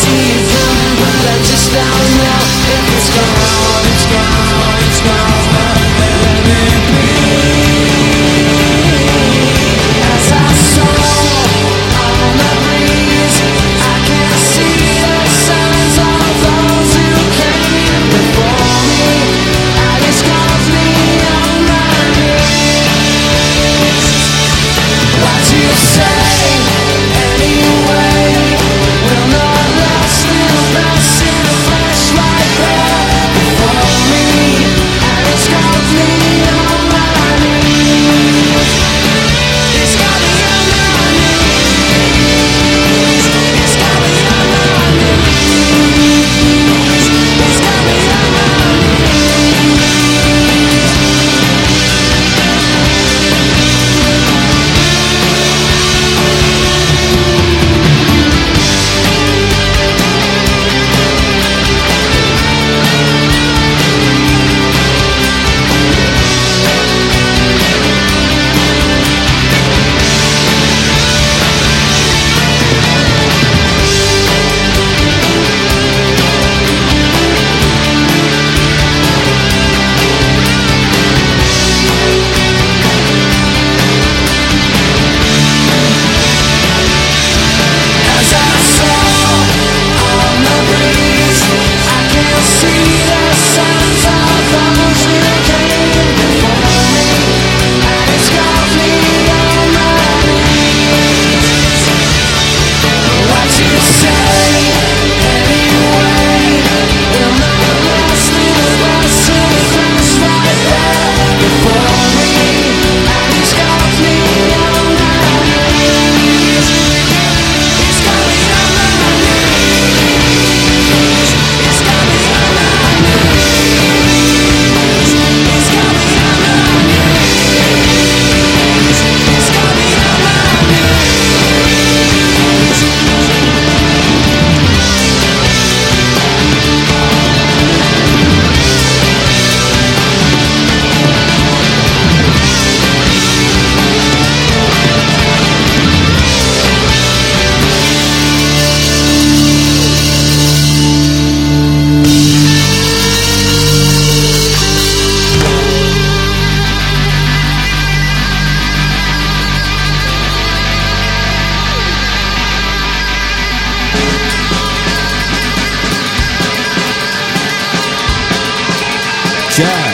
see season, but I just don't know if it's gone, it's gone, it's gone. Jazz.